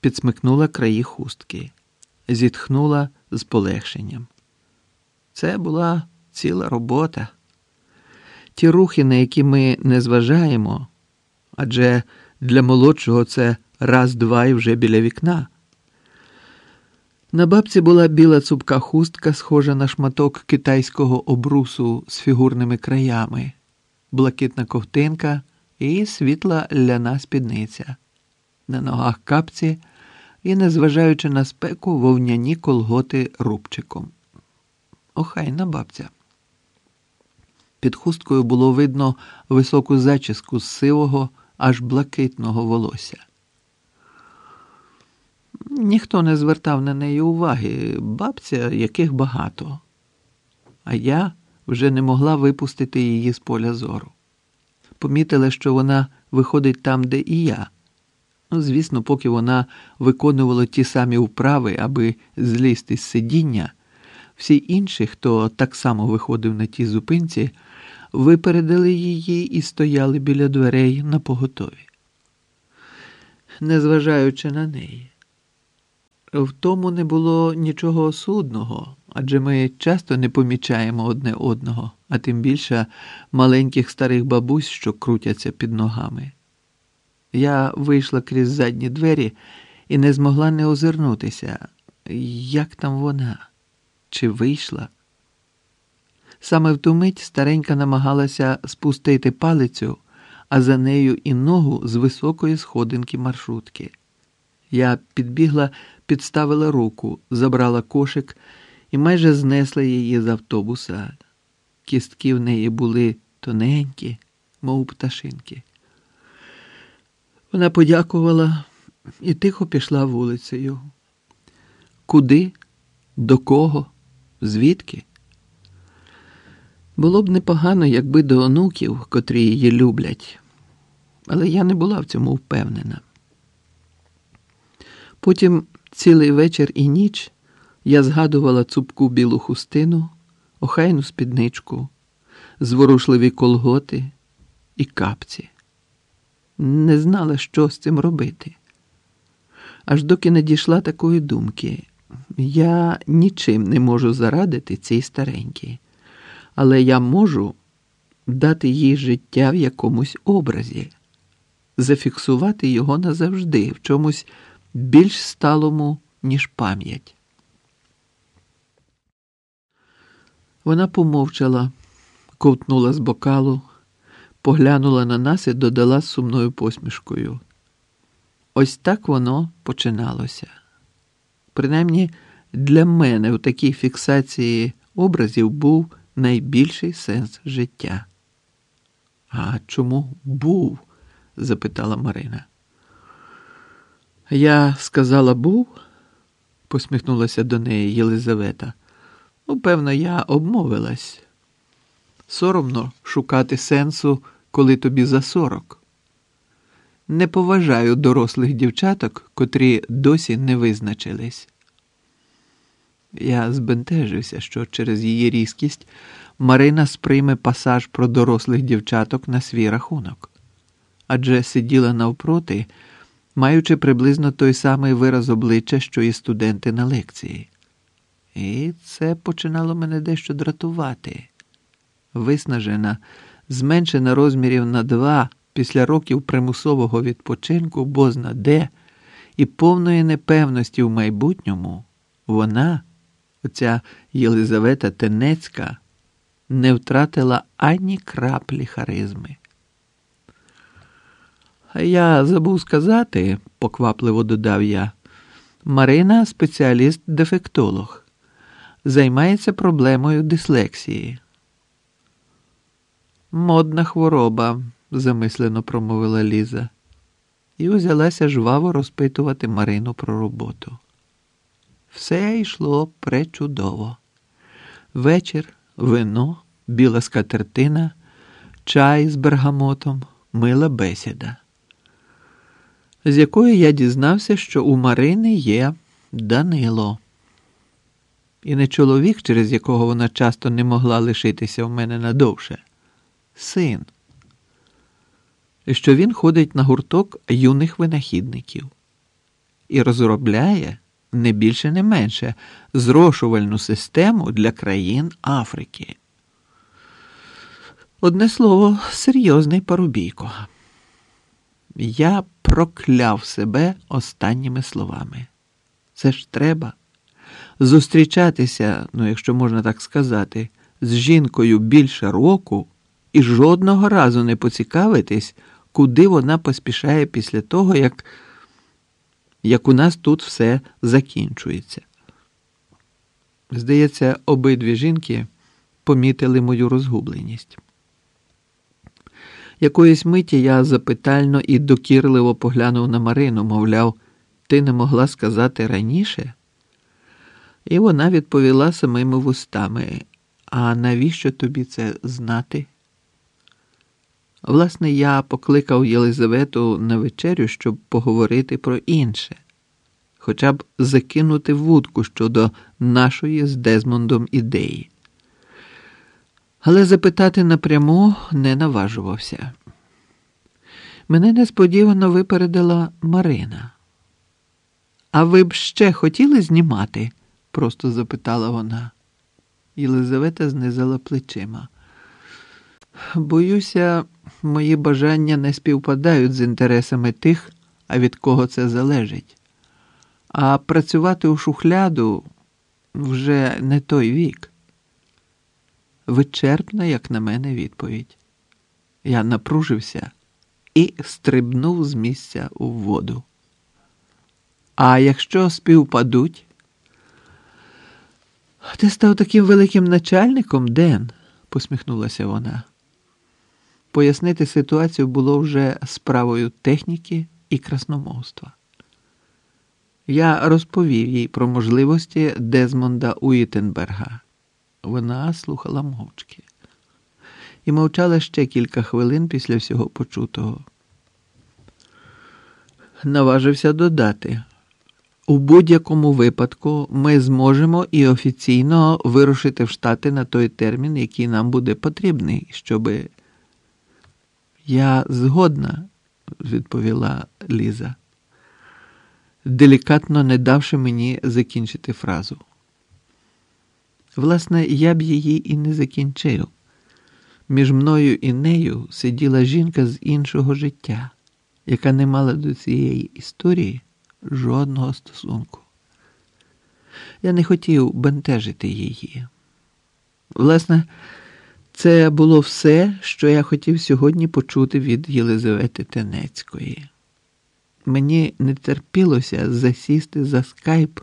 підсмикнула краї хустки, зітхнула з полегшенням. Це була ціла робота. Ті рухи, на які ми не зважаємо, адже для молодшого це раз-два і вже біля вікна. На бабці була біла цупка хустка, схожа на шматок китайського обрусу з фігурними краями, блакитна ковтинка і світла ляна спідниця, на ногах капці і, незважаючи на спеку, вовняні колготи рубчиком. Охайна бабця. Під хусткою було видно високу зачіску з сивого, аж блакитного волосся. Ніхто не звертав на неї уваги, бабця, яких багато, а я вже не могла випустити її з поля зору. Помітила, що вона виходить там, де і я. Звісно, поки вона виконувала ті самі вправи, аби злізти з сидіння, всі інші, хто так само виходив на тій зупинці, випередили її і стояли біля дверей на поготові. Незважаючи на неї. В тому не було нічого осудного, адже ми часто не помічаємо одне одного, а тим більше маленьких старих бабусь, що крутяться під ногами. Я вийшла крізь задні двері і не змогла не озирнутися, як там вона, чи вийшла. Саме в ту мить старенька намагалася спустити палицю, а за нею і ногу з високої сходинки маршрутки. Я підбігла, підставила руку, забрала кошик і майже знесла її з автобуса. Кістки в неї були тоненькі, мов пташинки. Вона подякувала і тихо пішла вулицею. Куди? До кого? Звідки? Було б непогано, якби до онуків, котрі її люблять, але я не була в цьому впевнена. Потім цілий вечір і ніч я згадувала цупку білу хустину, охайну спідничку, зворушливі колготи і капці. Не знала, що з цим робити. Аж доки не дійшла такої думки, я нічим не можу зарадити цій старенькій, але я можу дати їй життя в якомусь образі, зафіксувати його назавжди, в чомусь більш сталому, ніж пам'ять. Вона помовчала, ковтнула з бокалу, поглянула на нас і додала сумною посмішкою. Ось так воно починалося. Принаймні, для мене у такій фіксації образів був найбільший сенс життя. А чому був? запитала Марина. Я сказала був, посміхнулася до неї Єлизавета. Ну, певно, я обмовилась. Соромно шукати сенсу, коли тобі за сорок. Не поважаю дорослих дівчаток, котрі досі не визначились. Я збентежився, що через її різкість Марина сприйме пасаж про дорослих дівчаток на свій рахунок, адже сиділа навпроти маючи приблизно той самий вираз обличчя, що і студенти на лекції. І це починало мене дещо дратувати. Виснажена, зменшена розмірів на два після років примусового відпочинку, бозна де, і повної непевності в майбутньому, вона, оця Єлизавета Тенецька, не втратила ані краплі харизми. Я забув сказати, поквапливо додав я. Марина спеціаліст-дефектолог, займається проблемою дислексії. Модна хвороба, замислено промовила Ліза, і узялася жваво розпитувати Марину про роботу. Все йшло пречудово. Вечір, вино, біла скатертина, чай з бергамотом, мила бесіда з якої я дізнався, що у Марини є Данило. І не чоловік, через якого вона часто не могла лишитися в мене надовше, син, що він ходить на гурток юних винахідників. і розробляє не більше, не менше зрошувальну систему для країн Африки. Одне слово, серйозний парубійко. Я прокляв себе останніми словами. Це ж треба зустрічатися, ну, якщо можна так сказати, з жінкою більше року і жодного разу не поцікавитись, куди вона поспішає після того, як, як у нас тут все закінчується. Здається, обидві жінки помітили мою розгубленість. Якоїсь миті я запитально і докірливо поглянув на Марину, мовляв, ти не могла сказати раніше? І вона відповіла самими вустами. А навіщо тобі це знати? Власне, я покликав Єлизавету на вечерю, щоб поговорити про інше, хоча б закинути вудку щодо нашої з Дезмондом ідеї. Але запитати напряму не наважувався. Мене несподівано випередила Марина. А ви б ще хотіли знімати? просто запитала вона. Єлизавета знизила плечима. Боюся, мої бажання не співпадають з інтересами тих, а від кого це залежить. А працювати у шухляду вже не той вік. Вичерпна, як на мене, відповідь. Я напружився і стрибнув з місця у воду. А якщо співпадуть? Ти став таким великим начальником, Ден, посміхнулася вона. Пояснити ситуацію було вже справою техніки і красномовства. Я розповів їй про можливості Дезмонда Уітенберга. Вона слухала мовчки і мовчала ще кілька хвилин після всього почутого. Наважився додати. У будь-якому випадку ми зможемо і офіційно вирушити в Штати на той термін, який нам буде потрібний, щоби. Я згодна, відповіла Ліза, делікатно не давши мені закінчити фразу. Власне, я б її і не закінчив. Між мною і нею сиділа жінка з іншого життя, яка не мала до цієї історії жодного стосунку. Я не хотів бентежити її. Власне, це було все, що я хотів сьогодні почути від Єлизавети Тенецької. Мені не терпілося засісти за скайп